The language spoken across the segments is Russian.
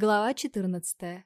Глава 14.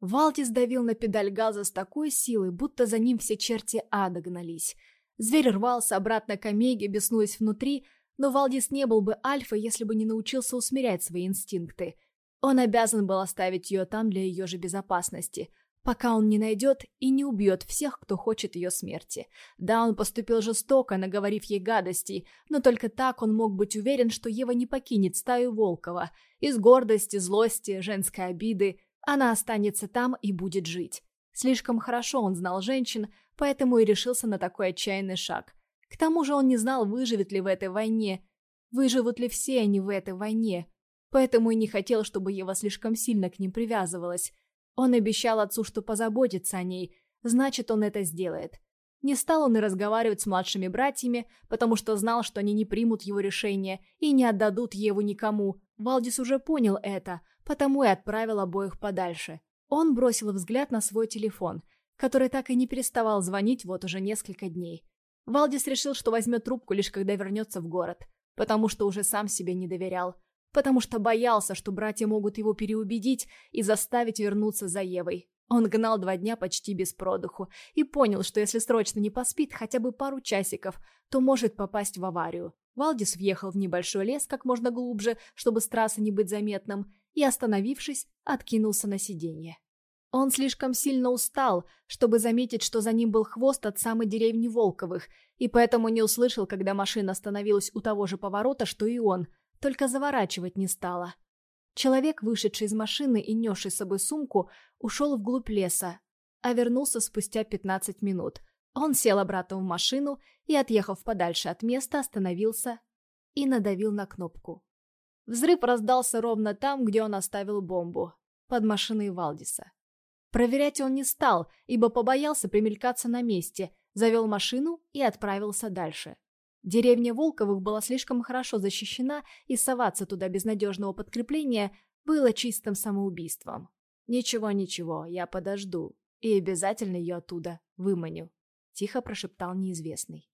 Валтис давил на педаль газа с такой силой, будто за ним все черти ада гнались. Зверь рвался обратно к Омеге, беснуясь внутри, но Валдис не был бы альфой, если бы не научился усмирять свои инстинкты. Он обязан был оставить ее там для ее же безопасности – пока он не найдет и не убьет всех, кто хочет ее смерти. Да, он поступил жестоко, наговорив ей гадостей, но только так он мог быть уверен, что Ева не покинет стаю Волкова. Из гордости, злости, женской обиды она останется там и будет жить. Слишком хорошо он знал женщин, поэтому и решился на такой отчаянный шаг. К тому же он не знал, выживет ли в этой войне, выживут ли все они в этой войне, поэтому и не хотел, чтобы Ева слишком сильно к ним привязывалась. Он обещал отцу, что позаботится о ней, значит, он это сделает. Не стал он и разговаривать с младшими братьями, потому что знал, что они не примут его решение и не отдадут Еву никому. Валдис уже понял это, потому и отправил обоих подальше. Он бросил взгляд на свой телефон, который так и не переставал звонить вот уже несколько дней. Валдис решил, что возьмет трубку лишь когда вернется в город, потому что уже сам себе не доверял потому что боялся, что братья могут его переубедить и заставить вернуться за Евой. Он гнал два дня почти без продуху и понял, что если срочно не поспит хотя бы пару часиков, то может попасть в аварию. Валдис въехал в небольшой лес как можно глубже, чтобы с трассы не быть заметным, и, остановившись, откинулся на сиденье. Он слишком сильно устал, чтобы заметить, что за ним был хвост от самой деревни Волковых, и поэтому не услышал, когда машина остановилась у того же поворота, что и он – только заворачивать не стала. Человек, вышедший из машины и несший с собой сумку, ушел вглубь леса, а вернулся спустя 15 минут. Он сел обратно в машину и, отъехав подальше от места, остановился и надавил на кнопку. Взрыв раздался ровно там, где он оставил бомбу, под машиной Валдиса. Проверять он не стал, ибо побоялся примелькаться на месте, завел машину и отправился дальше. Деревня Волковых была слишком хорошо защищена, и соваться туда без надежного подкрепления было чистым самоубийством. «Ничего-ничего, я подожду и обязательно ее оттуда выманю», — тихо прошептал неизвестный.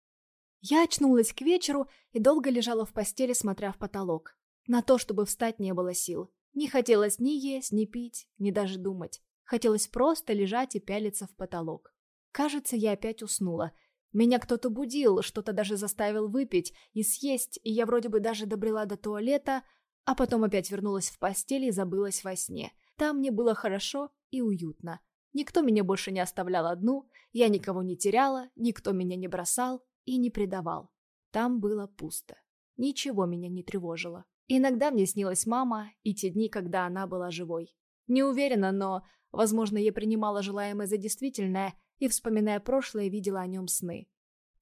Я очнулась к вечеру и долго лежала в постели, смотря в потолок. На то, чтобы встать, не было сил. Не хотелось ни есть, ни пить, ни даже думать. Хотелось просто лежать и пялиться в потолок. Кажется, я опять уснула — меня кто-то будил, что-то даже заставил выпить и съесть, и я вроде бы даже добрела до туалета, а потом опять вернулась в постель и забылась во сне. Там мне было хорошо и уютно. Никто меня больше не оставлял одну, я никого не теряла, никто меня не бросал и не предавал. Там было пусто. Ничего меня не тревожило. Иногда мне снилась мама и те дни, когда она была живой. Не уверена, но, возможно, я принимала желаемое за действительное – и, вспоминая прошлое, видела о нем сны.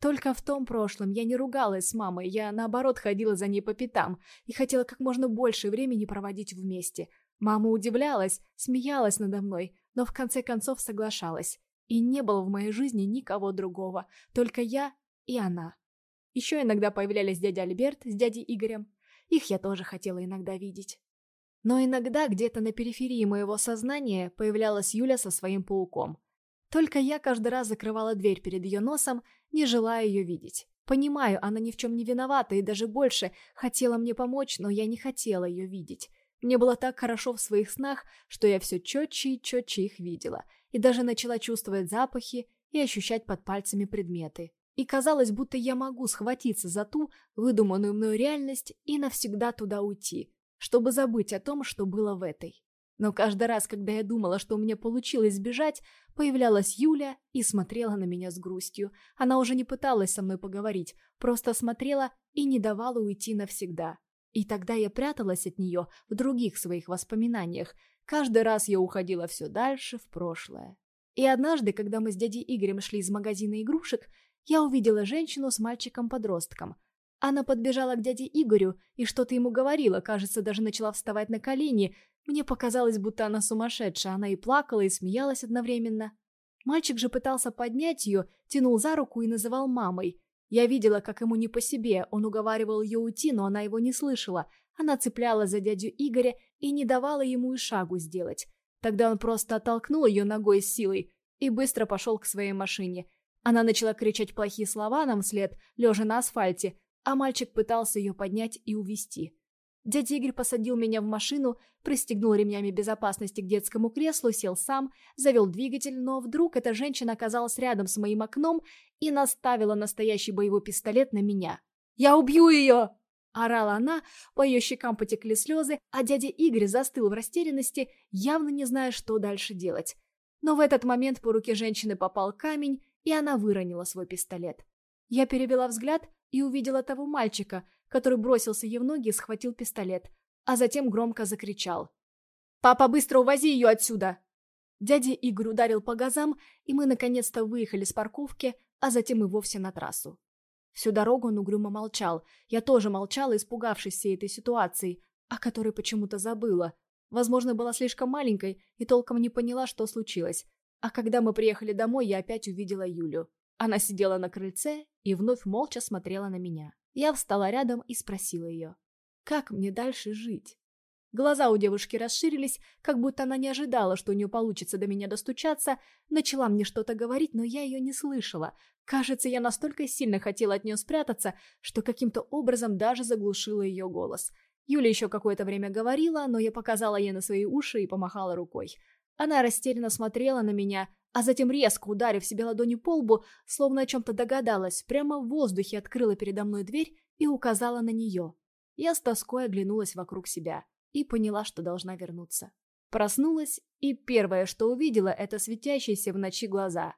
Только в том прошлом я не ругалась с мамой, я, наоборот, ходила за ней по пятам и хотела как можно больше времени проводить вместе. Мама удивлялась, смеялась надо мной, но в конце концов соглашалась. И не было в моей жизни никого другого, только я и она. Еще иногда появлялись дядя Альберт с дядей Игорем. Их я тоже хотела иногда видеть. Но иногда где-то на периферии моего сознания появлялась Юля со своим пауком. Только я каждый раз закрывала дверь перед ее носом, не желая ее видеть. Понимаю, она ни в чем не виновата и даже больше хотела мне помочь, но я не хотела ее видеть. Мне было так хорошо в своих снах, что я все четче и четче их видела, и даже начала чувствовать запахи и ощущать под пальцами предметы. И казалось, будто я могу схватиться за ту выдуманную мною реальность и навсегда туда уйти, чтобы забыть о том, что было в этой. Но каждый раз, когда я думала, что у меня получилось сбежать, появлялась Юля и смотрела на меня с грустью. Она уже не пыталась со мной поговорить, просто смотрела и не давала уйти навсегда. И тогда я пряталась от нее в других своих воспоминаниях. Каждый раз я уходила все дальше в прошлое. И однажды, когда мы с дядей Игорем шли из магазина игрушек, я увидела женщину с мальчиком-подростком. Она подбежала к дяде Игорю и что-то ему говорила, кажется, даже начала вставать на колени, мне показалось, будто она сумасшедшая, она и плакала, и смеялась одновременно. Мальчик же пытался поднять ее, тянул за руку и называл мамой. Я видела, как ему не по себе, он уговаривал ее уйти, но она его не слышала. Она цеплялась за дядю Игоря и не давала ему и шагу сделать. Тогда он просто оттолкнул ее ногой с силой и быстро пошел к своей машине. Она начала кричать плохие слова нам вслед, лежа на асфальте, а мальчик пытался ее поднять и увести. Дядя Игорь посадил меня в машину, пристегнул ремнями безопасности к детскому креслу, сел сам, завел двигатель, но вдруг эта женщина оказалась рядом с моим окном и наставила настоящий боевой пистолет на меня. «Я убью ее!» Орала она, по ее щекам потекли слезы, а дядя Игорь застыл в растерянности, явно не зная, что дальше делать. Но в этот момент по руке женщины попал камень, и она выронила свой пистолет. Я перевела взгляд и увидела того мальчика, который бросился ей в ноги и схватил пистолет, а затем громко закричал. «Папа, быстро увози ее отсюда!» Дядя Игорь ударил по газам, и мы наконец-то выехали с парковки, а затем и вовсе на трассу. Всю дорогу он угрюмо молчал. Я тоже молчала, испугавшись всей этой ситуации, о которой почему-то забыла. Возможно, была слишком маленькой и толком не поняла, что случилось. А когда мы приехали домой, я опять увидела Юлю. Она сидела на крыльце и вновь молча смотрела на меня. Я встала рядом и спросила ее, как мне дальше жить? Глаза у девушки расширились, как будто она не ожидала, что у нее получится до меня достучаться, начала мне что-то говорить, но я ее не слышала. Кажется, я настолько сильно хотела от нее спрятаться, что каким-то образом даже заглушила ее голос. Юля еще какое-то время говорила, но я показала ей на свои уши и помахала рукой. Она растерянно смотрела на меня, а затем, резко ударив себе ладонью по лбу, словно о чем-то догадалась, прямо в воздухе открыла передо мной дверь и указала на нее. Я с тоской оглянулась вокруг себя и поняла, что должна вернуться. Проснулась, и первое, что увидела, это светящиеся в ночи глаза.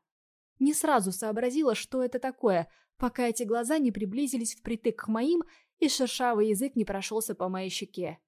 Не сразу сообразила, что это такое, пока эти глаза не приблизились впритык к моим, и шершавый язык не прошелся по моей щеке.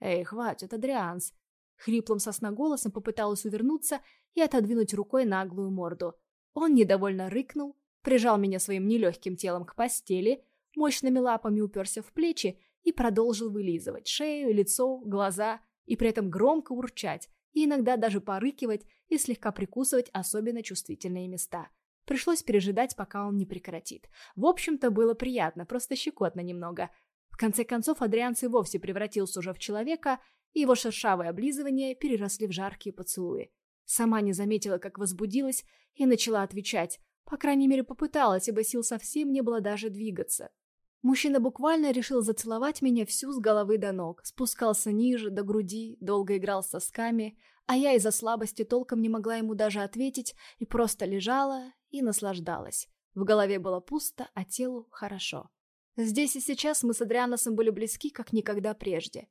«Эй, хватит, Адрианс!» Хриплым сосноголосом попыталась увернуться и отодвинуть рукой наглую морду. Он недовольно рыкнул, прижал меня своим нелегким телом к постели, мощными лапами уперся в плечи и продолжил вылизывать шею, лицо, глаза и при этом громко урчать и иногда даже порыкивать и слегка прикусывать особенно чувствительные места. Пришлось пережидать, пока он не прекратит. В общем-то, было приятно, просто щекотно немного. В конце концов, Адрианс и вовсе превратился уже в человека, его шершавые облизывания переросли в жаркие поцелуи. Сама не заметила, как возбудилась, и начала отвечать. По крайней мере, попыталась, ибо сил совсем не было даже двигаться. Мужчина буквально решил зацеловать меня всю с головы до ног, спускался ниже, до груди, долго играл с сосками, а я из-за слабости толком не могла ему даже ответить и просто лежала и наслаждалась. В голове было пусто, а телу хорошо. Здесь и сейчас мы с Адрианосом были близки, как никогда прежде.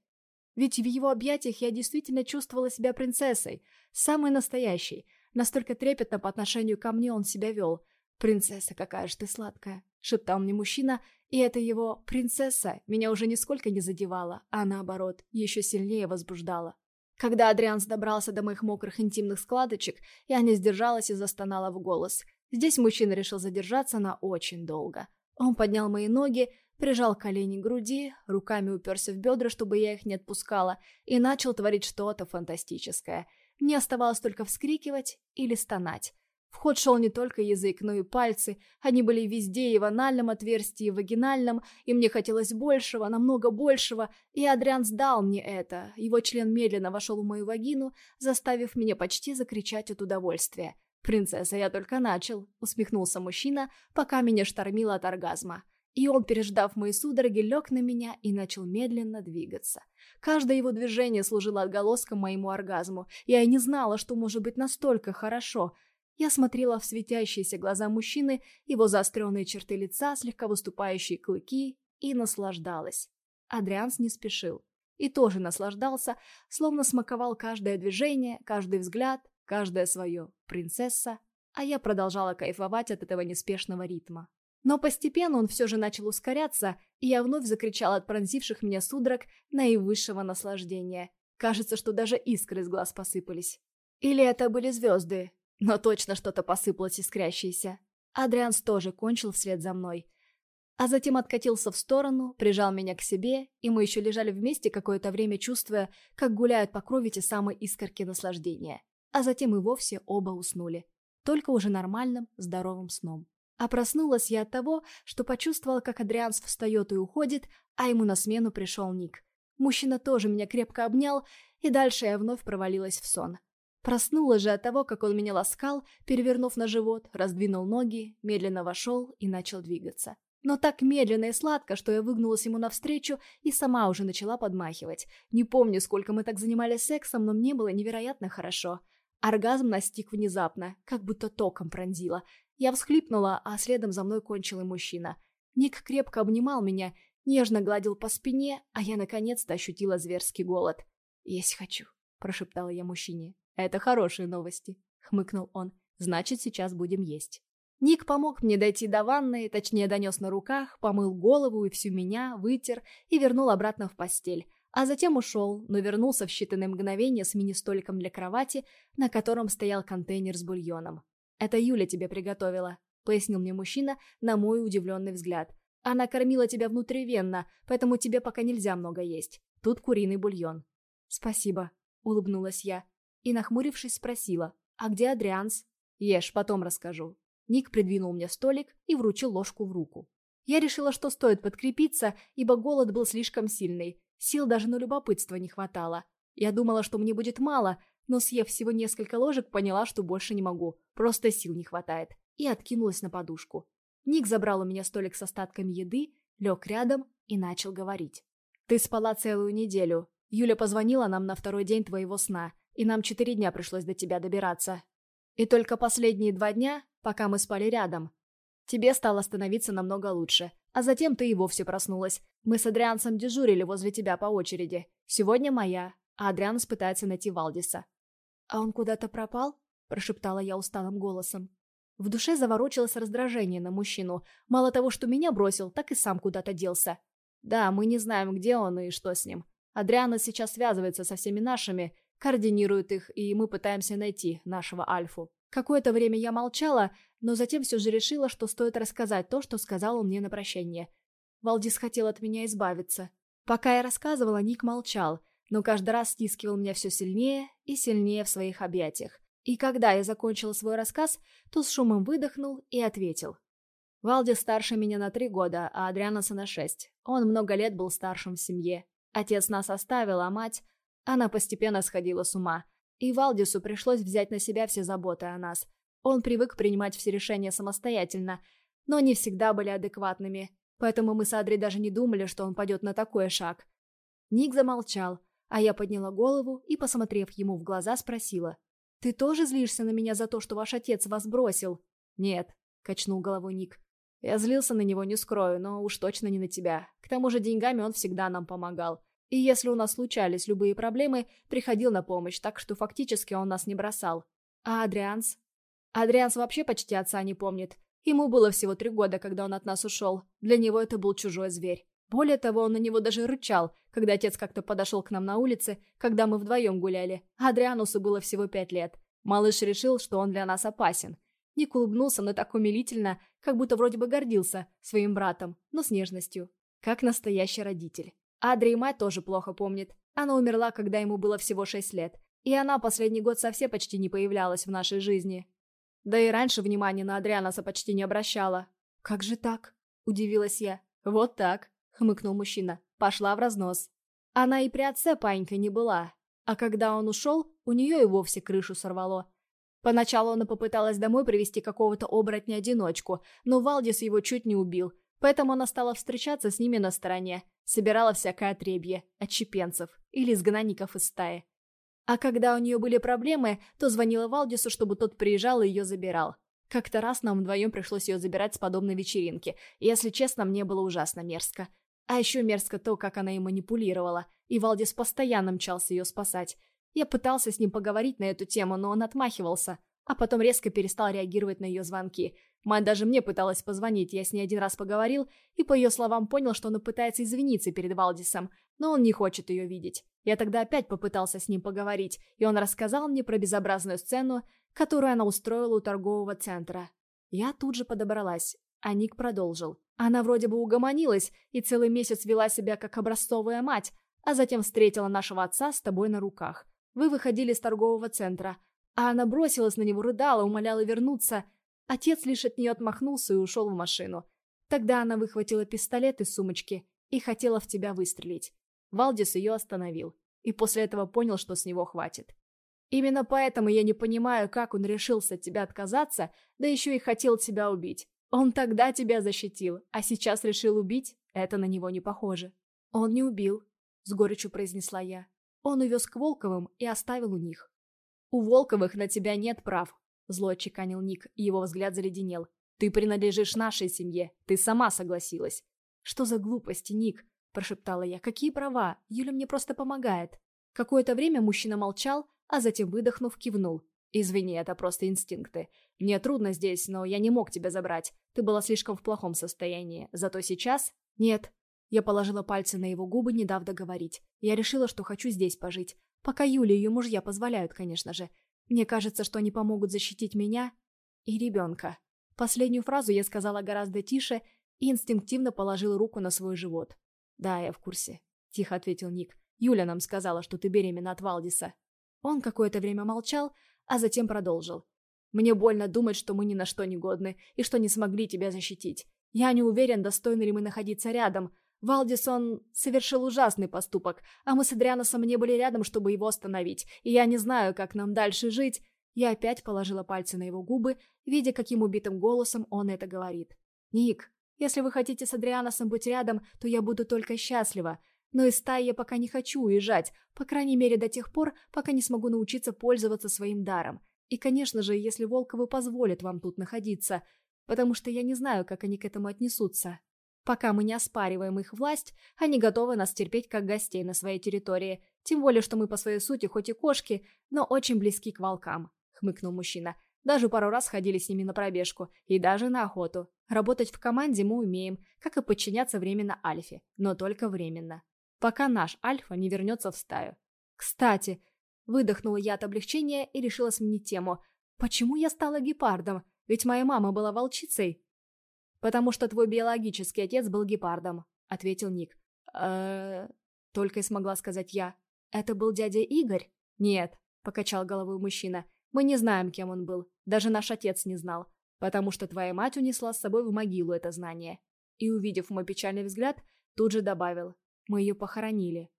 Ведь в его объятиях я действительно чувствовала себя принцессой, самой настоящей, настолько трепетно по отношению ко мне он себя вел. «Принцесса, какая же ты сладкая!» — шептал мне мужчина, и эта его «принцесса» меня уже нисколько не задевала, а наоборот, еще сильнее возбуждала. Когда Адрианс добрался до моих мокрых интимных складочек, я не сдержалась и застонала в голос. Здесь мужчина решил задержаться на очень долго. Он поднял мои ноги, прижал колени к груди, руками уперся в бедра, чтобы я их не отпускала, и начал творить что-то фантастическое. Мне оставалось только вскрикивать или стонать. В ход шел не только язык, но и пальцы. Они были везде, и в анальном отверстии, и в вагинальном, и мне хотелось большего, намного большего, и Адриан сдал мне это. Его член медленно вошел в мою вагину, заставив меня почти закричать от удовольствия. «Принцесса, я только начал», — усмехнулся мужчина, пока меня штормило от оргазма. И он, переждав мои судороги, лег на меня и начал медленно двигаться. Каждое его движение служило отголоском моему оргазму. Я и не знала, что может быть настолько хорошо — я смотрела в светящиеся глаза мужчины, его заостренные черты лица, слегка выступающие клыки, и наслаждалась. Адрианс не спешил. И тоже наслаждался, словно смаковал каждое движение, каждый взгляд, каждое свое «принцесса», а я продолжала кайфовать от этого неспешного ритма. Но постепенно он все же начал ускоряться, и я вновь закричала от пронзивших меня судорог наивысшего наслаждения. Кажется, что даже искры из глаз посыпались. Или это были звезды, но точно что-то посыпалось искрящееся. Адрианс тоже кончил вслед за мной. А затем откатился в сторону, прижал меня к себе, и мы еще лежали вместе какое-то время, чувствуя, как гуляют по крови те самые искорки наслаждения. А затем и вовсе оба уснули. Только уже нормальным, здоровым сном. А проснулась я от того, что почувствовала, как Адрианс встает и уходит, а ему на смену пришел Ник. Мужчина тоже меня крепко обнял, и дальше я вновь провалилась в сон. Проснулась же от того, как он меня ласкал, перевернув на живот, раздвинул ноги, медленно вошел и начал двигаться. но так медленно и сладко, что я выгнулась ему навстречу и сама уже начала подмахивать. Не помню, сколько мы так занимались сексом, но мне было невероятно хорошо. Оргазм настиг внезапно, как будто током пронзило. Я всхлипнула, а следом за мной кончил и мужчина. Ник крепко обнимал меня, нежно гладил по спине, а я наконец-то ощутила зверский голод. «Есть хочу», – прошептала я мужчине. «Это хорошие новости», – хмыкнул он. «Значит, сейчас будем есть». Ник помог мне дойти до ванной, точнее донес на руках, помыл голову и всю меня, вытер и вернул обратно в постель. А затем ушел, но вернулся в считанные мгновения с мини-столиком для кровати, на котором стоял контейнер с бульоном. «Это Юля тебе приготовила», — пояснил мне мужчина на мой удивленный взгляд. «Она кормила тебя внутривенно, поэтому тебе пока нельзя много есть. Тут куриный бульон». «Спасибо», — улыбнулась я. И, нахмурившись, спросила, «А где Адрианс?» «Ешь, потом расскажу», Ник придвинул мне столик и вручил ложку в руку. Я решила, что стоит подкрепиться, ибо голод был слишком сильный. Сил даже на любопытство не хватало. Я думала, что мне будет мало, но съев всего несколько ложек, поняла, что больше не могу. Просто сил не хватает. И откинулась на подушку. Ник забрал у меня столик с остатками еды, лег рядом и начал говорить. «Ты спала целую неделю. Юля позвонила нам на второй день твоего сна, и нам четыре дня пришлось до тебя добираться. И только последние два дня пока мы спали рядом. Тебе стало становиться намного лучше, а затем ты и вовсе проснулась. Мы с Адриансом дежурили возле тебя по очереди. Сегодня моя, а Адрианс пытается найти Валдиса». «А он куда-то пропал?» – прошептала я усталым голосом. В душе заворочилось раздражение на мужчину. Мало того, что меня бросил, так и сам куда-то делся. Да, мы не знаем, где он и что с ним. Адриана сейчас связывается со всеми нашими, координирует их, и мы пытаемся найти нашего Альфу. Какое-то время я молчала, но затем все же решила, что стоит рассказать то, что сказал он мне на прощание. Валдис хотел от меня избавиться. Пока я рассказывала, Ник молчал, но каждый раз стискивал меня все сильнее и сильнее в своих объятиях. И когда я закончила свой рассказ, то с шумом выдохнул и ответил. Валдис старше меня на три года, а Адрианоса на шесть. Он много лет был старшим в семье. Отец нас оставил, а мать... Она постепенно сходила с ума. И Валдису пришлось взять на себя все заботы о нас. Он привык принимать все решения самостоятельно, но не всегда были адекватными, поэтому мы с Адри даже не думали, что он пойдет на такой шаг. Ник замолчал, а я подняла голову и, посмотрев ему в глаза, спросила. «Ты тоже злишься на меня за то, что ваш отец вас бросил?» «Нет», — качнул головой Ник. «Я злился на него, не скрою, но уж точно не на тебя. К тому же деньгами он всегда нам помогал. И если у нас случались любые проблемы, приходил на помощь, так что фактически он нас не бросал. А Адрианс? Адрианс вообще почти отца не помнит. Ему было всего три года, когда он от нас ушел. Для него это был чужой зверь. Более того, он на него даже рычал, когда отец как-то подошел к нам на улице, когда мы вдвоем гуляли. Адрианусу было всего пять лет. Малыш решил, что он для нас опасен. Ник улыбнулся, но так умилительно, как будто вроде бы гордился своим братом, но с нежностью. Как настоящий родитель. Адри и мать тоже плохо помнит. Она умерла, когда ему было всего шесть лет. И она последний год совсем почти не появлялась в нашей жизни. Да и раньше внимания на Адрианаса почти не обращала. «Как же так?» – удивилась я. «Вот так», – хмыкнул мужчина. Пошла в разнос. Она и при отце панькой не была. А когда он ушел, у нее и вовсе крышу сорвало. Поначалу она попыталась домой привести какого-то оборотня-одиночку, но Валдис его чуть не убил – Поэтому она стала встречаться с ними на стороне, собирала всякое отребье, отчепенцев или изгнанников из стаи. А когда у нее были проблемы, то звонила Валдису, чтобы тот приезжал и ее забирал. Как-то раз нам вдвоем пришлось ее забирать с подобной вечеринки, и, если честно, мне было ужасно мерзко. А еще мерзко то, как она и манипулировала, и Валдис постоянно мчался ее спасать. Я пытался с ним поговорить на эту тему, но он отмахивался, а потом резко перестал реагировать на ее звонки – Мать даже мне пыталась позвонить, я с ней один раз поговорил, и по ее словам понял, что она пытается извиниться перед Валдисом, но он не хочет ее видеть. Я тогда опять попытался с ним поговорить, и он рассказал мне про безобразную сцену, которую она устроила у торгового центра. Я тут же подобралась, а Ник продолжил. Она вроде бы угомонилась и целый месяц вела себя как образцовая мать, а затем встретила нашего отца с тобой на руках. Вы выходили из торгового центра, а она бросилась на него, рыдала, умоляла вернуться, Отец лишь от нее отмахнулся и ушел в машину. Тогда она выхватила пистолет из сумочки и хотела в тебя выстрелить. Валдис ее остановил, и после этого понял, что с него хватит. Именно поэтому я не понимаю, как он решился от тебя отказаться, да еще и хотел тебя убить. Он тогда тебя защитил, а сейчас решил убить? Это на него не похоже. Он не убил, с горечью произнесла я. Он увез к Волковым и оставил у них. У Волковых на тебя нет прав, зло отчеканил Ник, и его взгляд заледенел. Ты принадлежишь нашей семье, ты сама согласилась. Что за глупости, Ник? Прошептала я. Какие права? Юля мне просто помогает. Какое-то время мужчина молчал, а затем, выдохнув, кивнул. «Извини, это просто инстинкты. Мне трудно здесь, но я не мог тебя забрать. Ты была слишком в плохом состоянии. Зато сейчас...» «Нет». Я положила пальцы на его губы, не дав договорить. Я решила, что хочу здесь пожить. Пока Юля и ее мужья позволяют, конечно же. Мне кажется, что они помогут защитить меня и ребенка. Последнюю фразу я сказала гораздо тише и инстинктивно положила руку на свой живот. «Да, я в курсе», — тихо ответил Ник. «Юля нам сказала, что ты беременна от Валдиса». Он какое-то время молчал, а затем продолжил. «Мне больно думать, что мы ни на что не годны и что не смогли тебя защитить. Я не уверен, достойны ли мы находиться рядом. Валдис, он совершил ужасный поступок, а мы с Адрианосом не были рядом, чтобы его остановить, и я не знаю, как нам дальше жить». Я опять положила пальцы на его губы, видя, каким убитым голосом он это говорит. «Ник, если вы хотите с Адрианосом быть рядом, то я буду только счастлива. Но из стаи я пока не хочу уезжать, по крайней мере до тех пор, пока не смогу научиться пользоваться своим даром. И, конечно же, если Волковы позволят вам тут находиться, потому что я не знаю, как они к этому отнесутся. Пока мы не оспариваем их власть, они готовы нас терпеть как гостей на своей территории, тем более, что мы по своей сути хоть и кошки, но очень близки к волкам», — хмыкнул мужчина. «Даже пару раз ходили с ними на пробежку, и даже на охоту. Работать в команде мы умеем, как и подчиняться временно Альфе, но только временно пока наш Альфа не вернется в стаю. Кстати, выдохнула я от облегчения и решила сменить тему. Почему я стала гепардом? Ведь моя мама была волчицей. Потому что твой биологический отец был гепардом, ответил Ник. э только и смогла сказать я. Это был дядя Игорь? Нет, покачал головой мужчина. Мы не знаем, кем он был. Даже наш отец не знал. Потому что твоя мать унесла с собой в могилу это знание. И, увидев мой печальный взгляд, тут же добавил. Мы ее похоронили.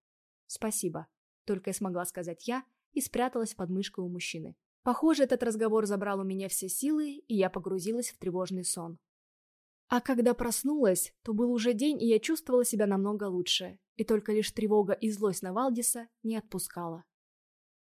Спасибо. Только и смогла сказать я и спряталась под мышкой у мужчины. Похоже, этот разговор забрал у меня все силы, и я погрузилась в тревожный сон. А когда проснулась, то был уже день, и я чувствовала себя намного лучше, и только лишь тревога и злость на Валдиса не отпускала.